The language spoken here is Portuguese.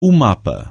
o mapa.